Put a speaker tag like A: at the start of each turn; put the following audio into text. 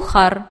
A: كخر